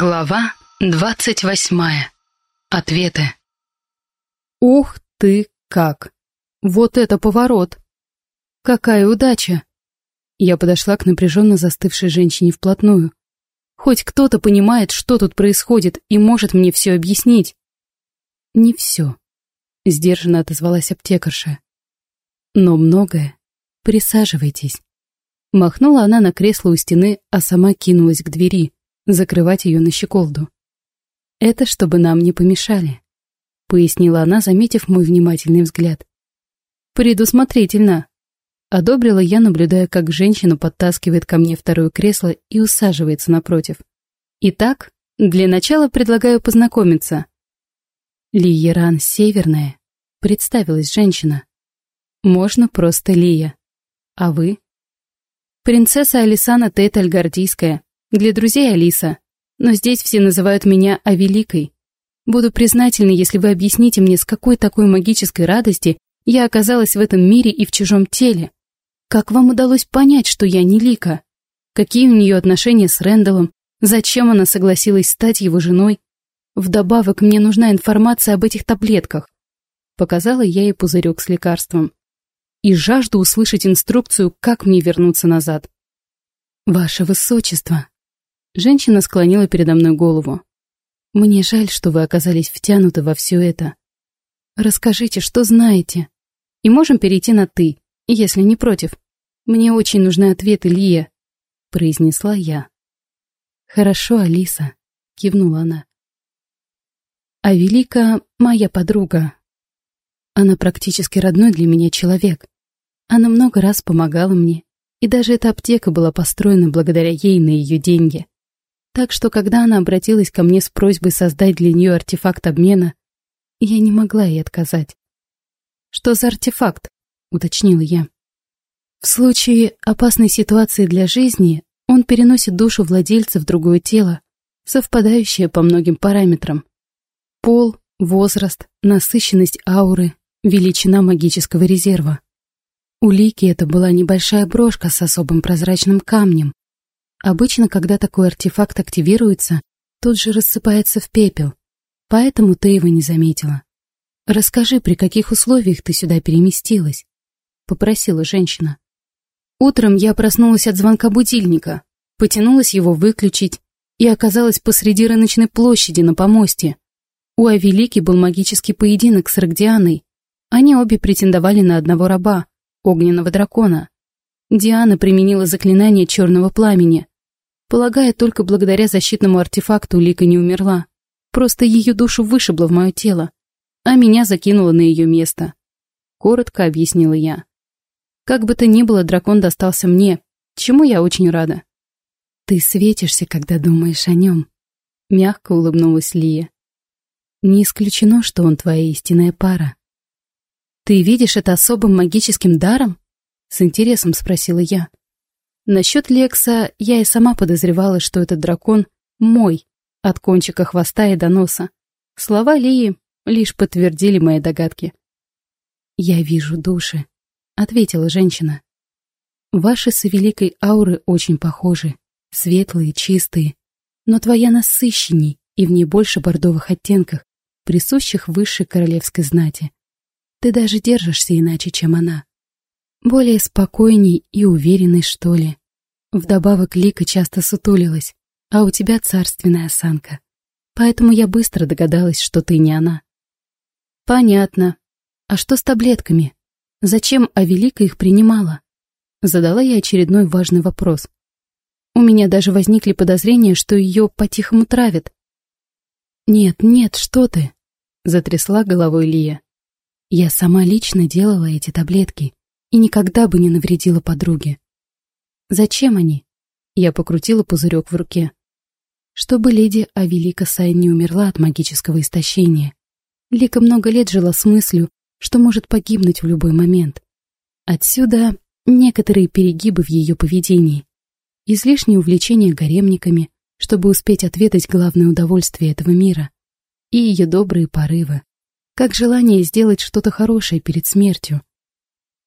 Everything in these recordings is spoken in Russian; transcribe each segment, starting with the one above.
Глава двадцать восьмая. Ответы. Ух ты как! Вот это поворот! Какая удача! Я подошла к напряженно застывшей женщине вплотную. Хоть кто-то понимает, что тут происходит, и может мне все объяснить. Не все. Сдержанно отозвалась аптекарша. Но многое. Присаживайтесь. Махнула она на кресло у стены, а сама кинулась к двери, закрывать ее на щеколду. «Это чтобы нам не помешали», — пояснила она, заметив мой внимательный взгляд. «Предусмотрительно», — одобрила я, наблюдая, как женщина подтаскивает ко мне второе кресло и усаживается напротив. «Итак, для начала предлагаю познакомиться». «Лиеран Северная», — представилась женщина. «Можно просто Лия. А вы?» «Принцесса Алисана Тейт Альгардийская. Для друзей Алиса. Но здесь все называют меня Авеликой. Буду признательна, если вы объясните мне, с какой такой магической радости я оказалась в этом мире и в чужом теле. Как вам удалось понять, что я не Лика? Какие у нее отношения с Рэндаллом? Зачем она согласилась стать его женой? Вдобавок, мне нужна информация об этих таблетках. Показала я ей пузырек с лекарством и жажду услышать инструкцию, как мне вернуться назад. «Ваше Высочество!» Женщина склонила передо мной голову. «Мне жаль, что вы оказались втянуты во все это. Расскажите, что знаете. И можем перейти на «ты», если не против. Мне очень нужны ответы, Лия», — произнесла я. «Хорошо, Алиса», — кивнула она. «А Велика — моя подруга, она практически родной для меня человек. Она много раз помогала мне, и даже эта аптека была построена благодаря ей на ее деньги. Так что, когда она обратилась ко мне с просьбой создать для нее артефакт обмена, я не могла ей отказать. «Что за артефакт?» — уточнила я. В случае опасной ситуации для жизни он переносит душу владельца в другое тело, совпадающее по многим параметрам. Пол, возраст, насыщенность ауры, величина магического резерва. У Лики это была небольшая брошка с особым прозрачным камнем. Обычно, когда такой артефакт активируется, тут же рассыпается в пепел, поэтому ты его не заметила. «Расскажи, при каких условиях ты сюда переместилась?» — попросила женщина. Утром я проснулась от звонка будильника, потянулась его выключить и оказалась посреди рыночной площади на помосте. У Авелики был магический поединок с Рогдианой, они обе претендовали на одного раба, огненного дракона. Диана применила заклинание черного пламени. Полагая, только благодаря защитному артефакту Лика не умерла. Просто ее душу вышибло в мое тело, а меня закинуло на ее место. Коротко объяснила я. Как бы то ни было, дракон достался мне, чему я очень рада. «Ты светишься, когда думаешь о нем», — мягко улыбнулась Лия. «Не исключено, что он твоя истинная пара. «Ты видишь это особым магическим даром?» — с интересом спросила я. Насчет Лекса я и сама подозревала, что этот дракон мой, от кончика хвоста и до носа. Слова Лии лишь подтвердили мои догадки. «Я вижу души», — ответила женщина. «Ваши с великой ауры очень похожи, светлые, чистые, но твоя насыщенней и в ней больше бордовых оттенков, присущих высшей королевской знати. Ты даже держишься иначе, чем она. Более спокойней и уверенной, что ли. Вдобавок Лика часто сутулилась, а у тебя царственная осанка. Поэтому я быстро догадалась, что ты не она. Понятно. А что с таблетками? Зачем Авелика их принимала? Задала я очередной важный вопрос. У меня даже возникли подозрения, что ее по-тихому травят. «Нет, нет, что ты!» — затрясла головой Лия. Я сама лично делала эти таблетки и никогда бы не навредила подруге. Зачем они? Я покрутила пузырек в руке. Чтобы леди Авелика Сайн не умерла от магического истощения. Лика много лет жила с мыслью, что может погибнуть в любой момент. Отсюда некоторые перегибы в ее поведении. Излишнее увлечение гаремниками, чтобы успеть ответить главное удовольствие этого мира. И ее добрые порывы как желание сделать что-то хорошее перед смертью.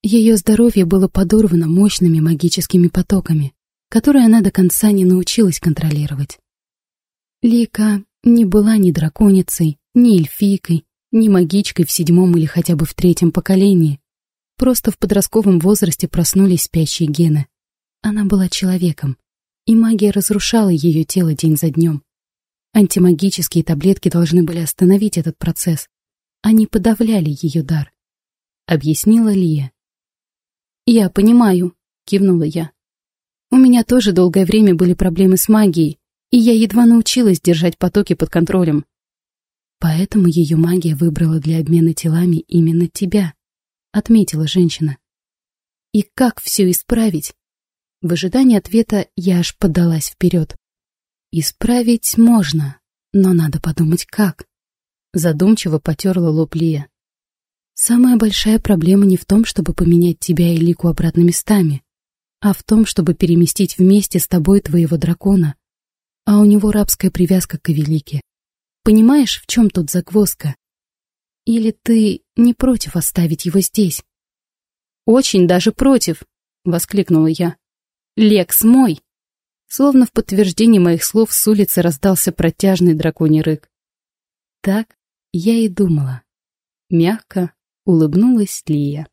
Ее здоровье было подорвано мощными магическими потоками, которые она до конца не научилась контролировать. Лика не была ни драконицей, ни эльфийкой, ни магичкой в седьмом или хотя бы в третьем поколении. Просто в подростковом возрасте проснулись спящие гены. Она была человеком, и магия разрушала ее тело день за днем. Антимагические таблетки должны были остановить этот процесс. Они подавляли ее дар. Объяснила Лия. «Я понимаю», — кивнула я. «У меня тоже долгое время были проблемы с магией, и я едва научилась держать потоки под контролем. Поэтому ее магия выбрала для обмена телами именно тебя», — отметила женщина. «И как все исправить?» В ожидании ответа я аж подалась вперед. Исправить можно, но надо подумать как. Задумчиво потерла лоб Лия. Самая большая проблема не в том, чтобы поменять тебя и Лику обратно местами, а в том, чтобы переместить вместе с тобой твоего дракона. А у него рабская привязка к Велике. Понимаешь, в чем тут загвоздка? Или ты не против оставить его здесь? Очень даже против, воскликнула я. Лекс мой. Словно в подтверждение моих слов с улицы раздался протяжный драконий рык. Так я и думала. Мягко улыбнулась Лия.